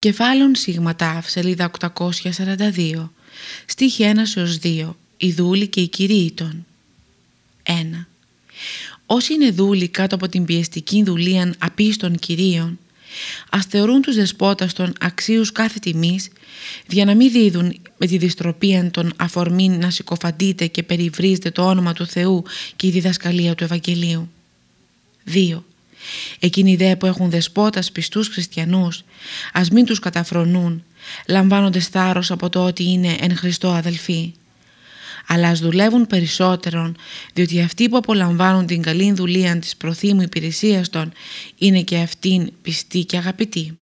Κεφάλων Σίγματα, σελίδα 842, στίχη 1 έως 2, η δούλη και η κυρίη των. 1. Όσοι είναι δούλοι κάτω από την πιεστική δουλεία απίστων κυρίων, ας θεωρούν τους δεσπότας των αξίους κάθε τιμής, για να μην δίδουν με τη δυστροπία των αφορμήν να συκοφαντείτε και περιβρίζετε το όνομα του Θεού και η διδασκαλία του Ευαγγελίου. 2. Εκείνοι δε που έχουν δεσπότας πιστούς χριστιανούς, ας μην τους καταφρονούν, λαμβάνονται θάρρος από το ότι είναι εν Χριστώ αδελφοί. Αλλά ας δουλεύουν περισσότερον, διότι αυτοί που απολαμβάνουν την καλή δουλεία της προθήμου υπηρεσίας των, είναι και αυτήν πιστοί και αγαπητοί.